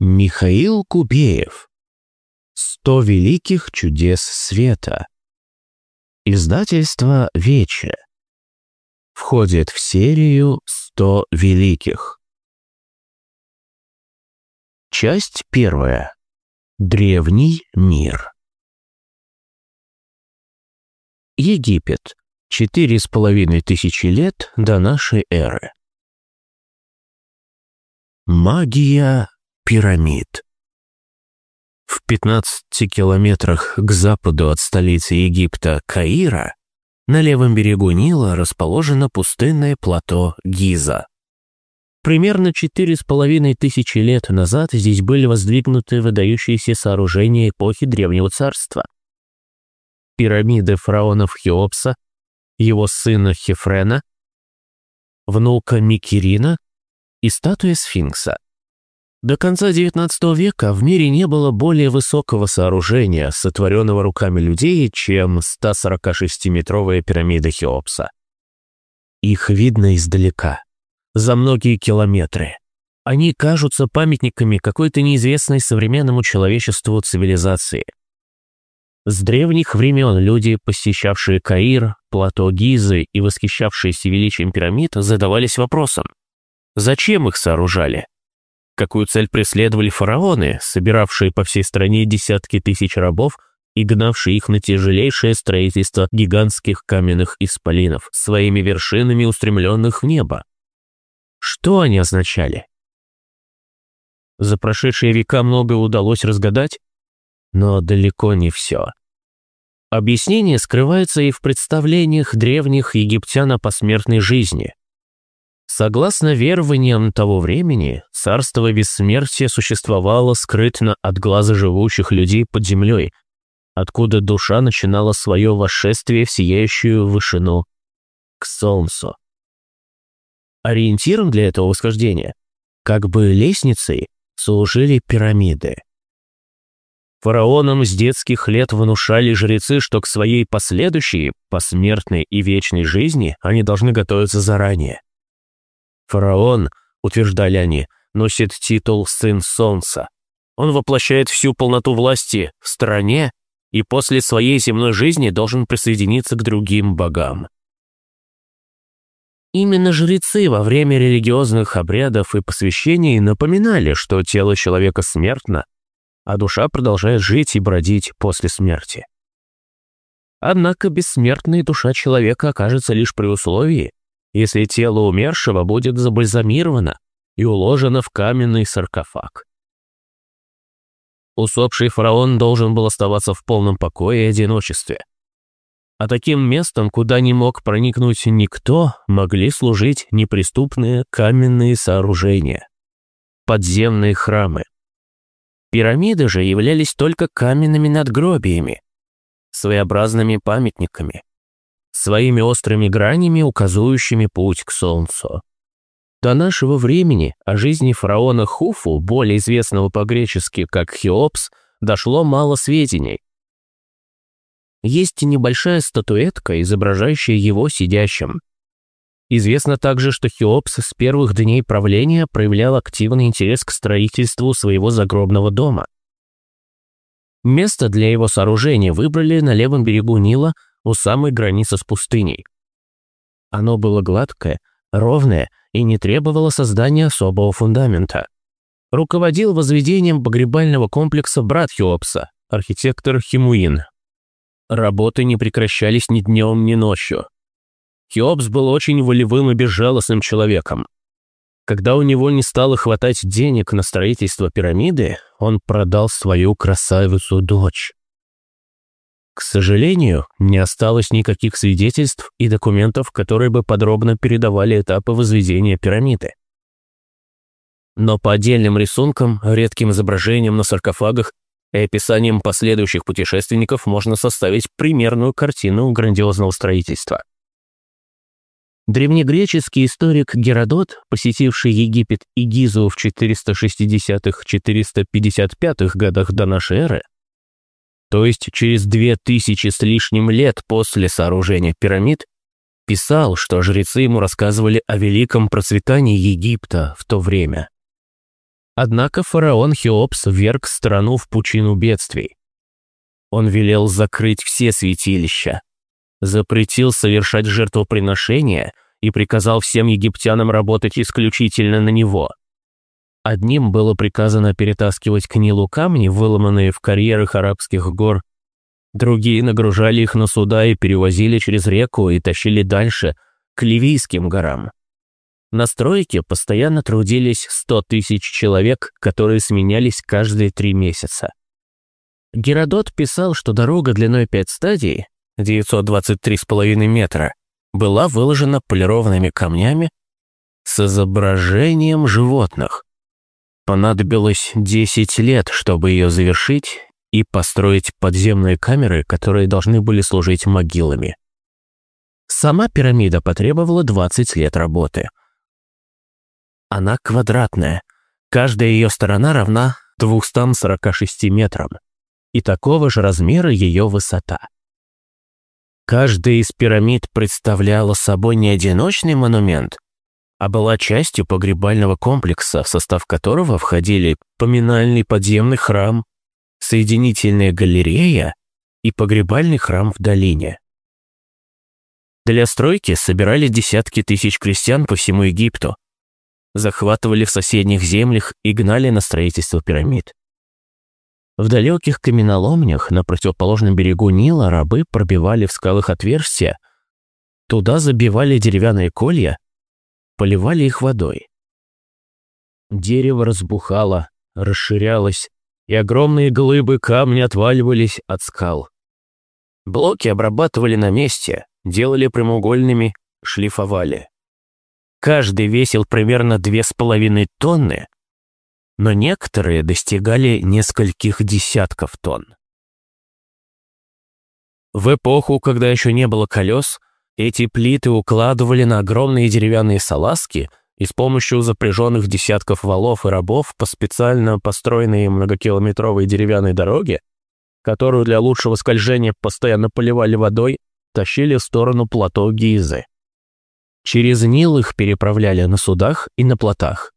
Михаил Кубеев. «Сто великих чудес света». Издательство «Вече». Входит в серию «Сто великих». Часть первая. Древний мир. Египет. Четыре с половиной тысячи лет до нашей эры. Магия пирамид. В 15 километрах к западу от столицы Египта Каира на левом берегу Нила расположено пустынное плато Гиза. Примерно четыре с половиной тысячи лет назад здесь были воздвигнуты выдающиеся сооружения эпохи Древнего Царства. Пирамиды фараонов Хеопса, его сына Хефрена, внука Микерина и статуя сфинкса. До конца XIX века в мире не было более высокого сооружения, сотворенного руками людей, чем 146-метровая пирамида Хеопса. Их видно издалека, за многие километры. Они кажутся памятниками какой-то неизвестной современному человечеству цивилизации. С древних времен люди, посещавшие Каир, плато Гизы и восхищавшиеся величием пирамид, задавались вопросом, зачем их сооружали? Какую цель преследовали фараоны, собиравшие по всей стране десятки тысяч рабов и гнавшие их на тяжелейшее строительство гигантских каменных исполинов, своими вершинами устремленных в небо. Что они означали? За прошедшие века многое удалось разгадать, но далеко не все. Объяснение скрывается и в представлениях древних египтян о посмертной жизни – Согласно верованиям того времени, царство бессмертия существовало скрытно от глаза живущих людей под землей, откуда душа начинала свое восшествие в сияющую вышину к солнцу. Ориентиром для этого восхождения, как бы лестницей, служили пирамиды. Фараонам с детских лет внушали жрецы, что к своей последующей, посмертной и вечной жизни они должны готовиться заранее. Фараон, утверждали они, носит титул «Сын Солнца». Он воплощает всю полноту власти в стране и после своей земной жизни должен присоединиться к другим богам. Именно жрецы во время религиозных обрядов и посвящений напоминали, что тело человека смертно, а душа продолжает жить и бродить после смерти. Однако бессмертная душа человека окажется лишь при условии, если тело умершего будет забальзамировано и уложено в каменный саркофаг. Усопший фараон должен был оставаться в полном покое и одиночестве. А таким местом, куда не мог проникнуть никто, могли служить неприступные каменные сооружения, подземные храмы. Пирамиды же являлись только каменными надгробиями, своеобразными памятниками, своими острыми гранями, указывающими путь к солнцу. До нашего времени о жизни фараона Хуфу, более известного по-гречески как Хеопс, дошло мало сведений. Есть небольшая статуэтка, изображающая его сидящим. Известно также, что Хеопс с первых дней правления проявлял активный интерес к строительству своего загробного дома. Место для его сооружения выбрали на левом берегу Нила у самой границы с пустыней. Оно было гладкое, ровное и не требовало создания особого фундамента. Руководил возведением погребального комплекса брат Хеопса, архитектор Химуин. Работы не прекращались ни днем, ни ночью. Хеопс был очень волевым и безжалостным человеком. Когда у него не стало хватать денег на строительство пирамиды, он продал свою красавицу-дочь. К сожалению, не осталось никаких свидетельств и документов, которые бы подробно передавали этапы возведения пирамиды. Но по отдельным рисункам, редким изображениям на саркофагах и описаниям последующих путешественников можно составить примерную картину грандиозного строительства. Древнегреческий историк Геродот, посетивший Египет и Гизу в 460-455 годах до нашей эры, то есть через две тысячи с лишним лет после сооружения пирамид, писал, что жрецы ему рассказывали о великом процветании Египта в то время. Однако фараон Хеопс вверг страну в пучину бедствий. Он велел закрыть все святилища, запретил совершать жертвоприношения и приказал всем египтянам работать исключительно на него. Одним было приказано перетаскивать к Нилу камни, выломанные в карьерах арабских гор, другие нагружали их на суда и перевозили через реку и тащили дальше, к Ливийским горам. На стройке постоянно трудились 100 тысяч человек, которые сменялись каждые три месяца. Геродот писал, что дорога длиной 5 стадий, 923,5 метра, была выложена полированными камнями с изображением животных. Понадобилось 10 лет, чтобы ее завершить и построить подземные камеры, которые должны были служить могилами. Сама пирамида потребовала 20 лет работы – она квадратная. Каждая ее сторона равна 246 метрам. И такого же размера ее высота. Каждая из пирамид представляла собой не одиночный монумент, а была частью погребального комплекса, в состав которого входили поминальный подземный храм, соединительная галерея и погребальный храм в долине. Для стройки собирали десятки тысяч крестьян по всему Египту, захватывали в соседних землях и гнали на строительство пирамид. В далеких каменоломнях на противоположном берегу Нила рабы пробивали в скалах отверстия, туда забивали деревянные колья, поливали их водой. Дерево разбухало, расширялось, и огромные глыбы камня отваливались от скал. Блоки обрабатывали на месте, делали прямоугольными, шлифовали. Каждый весил примерно две с половиной тонны, но некоторые достигали нескольких десятков тонн. В эпоху, когда еще не было колес, эти плиты укладывали на огромные деревянные салазки и с помощью запряженных десятков валов и рабов по специально построенной многокилометровой деревянной дороге, которую для лучшего скольжения постоянно поливали водой, тащили в сторону плато Гизы. Через Нил их переправляли на судах и на плотах.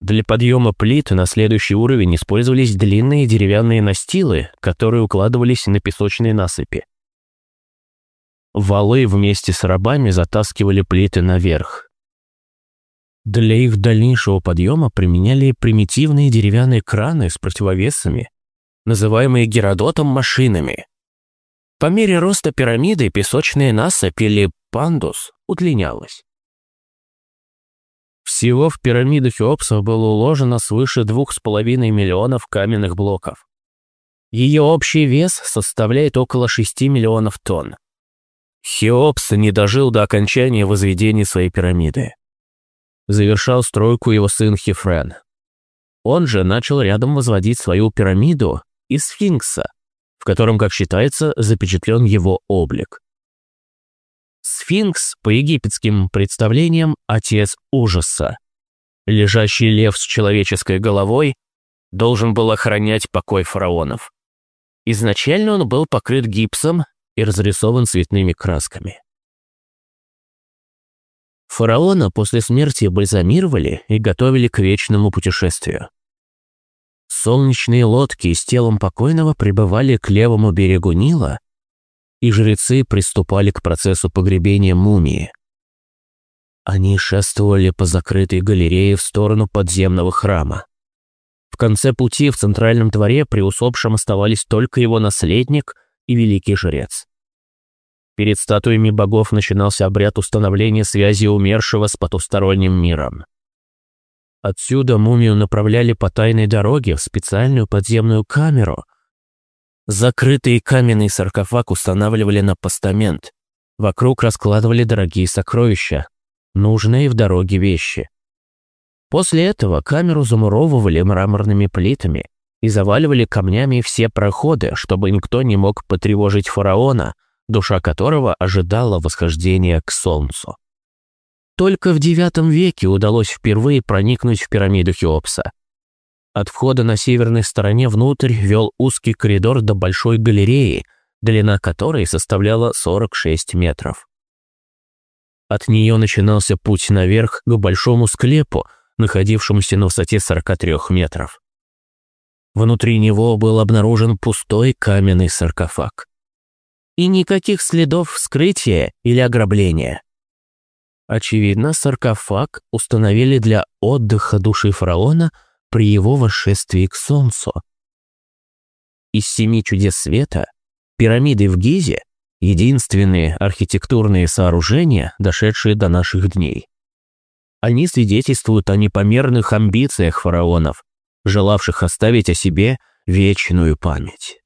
Для подъема плит на следующий уровень использовались длинные деревянные настилы, которые укладывались на песочные насыпи. Валы вместе с рабами затаскивали плиты наверх. Для их дальнейшего подъема применяли примитивные деревянные краны с противовесами, называемые Геродотом машинами. По мере роста пирамиды песочные насыпи или пандус удлинялась. Всего в пирамиду Феопса было уложено свыше двух с половиной миллионов каменных блоков. Ее общий вес составляет около 6 миллионов тонн. Хеопс не дожил до окончания возведения своей пирамиды. Завершал стройку его сын Хефрен. Он же начал рядом возводить свою пирамиду из сфинкса, котором, как считается, запечатлен его облик. Сфинкс по египетским представлениям отец ужаса. Лежащий лев с человеческой головой должен был охранять покой фараонов. Изначально он был покрыт гипсом и разрисован цветными красками. Фараона после смерти бальзамировали и готовили к вечному путешествию. Солнечные лодки с телом покойного прибывали к левому берегу Нила, и жрецы приступали к процессу погребения мумии. Они шествовали по закрытой галерее в сторону подземного храма. В конце пути в центральном дворе при усопшем оставались только его наследник и великий жрец. Перед статуями богов начинался обряд установления связи умершего с потусторонним миром. Отсюда мумию направляли по тайной дороге в специальную подземную камеру. Закрытый каменный саркофаг устанавливали на постамент. Вокруг раскладывали дорогие сокровища, нужные в дороге вещи. После этого камеру замуровывали мраморными плитами и заваливали камнями все проходы, чтобы никто не мог потревожить фараона, душа которого ожидала восхождения к солнцу. Только в IX веке удалось впервые проникнуть в пирамиду Хеопса. От входа на северной стороне внутрь вел узкий коридор до большой галереи, длина которой составляла 46 метров. От нее начинался путь наверх к большому склепу, находившемуся на высоте 43 метров. Внутри него был обнаружен пустой каменный саркофаг. И никаких следов вскрытия или ограбления. Очевидно, саркофаг установили для отдыха души фараона при его восшествии к солнцу. Из семи чудес света пирамиды в Гизе – единственные архитектурные сооружения, дошедшие до наших дней. Они свидетельствуют о непомерных амбициях фараонов, желавших оставить о себе вечную память.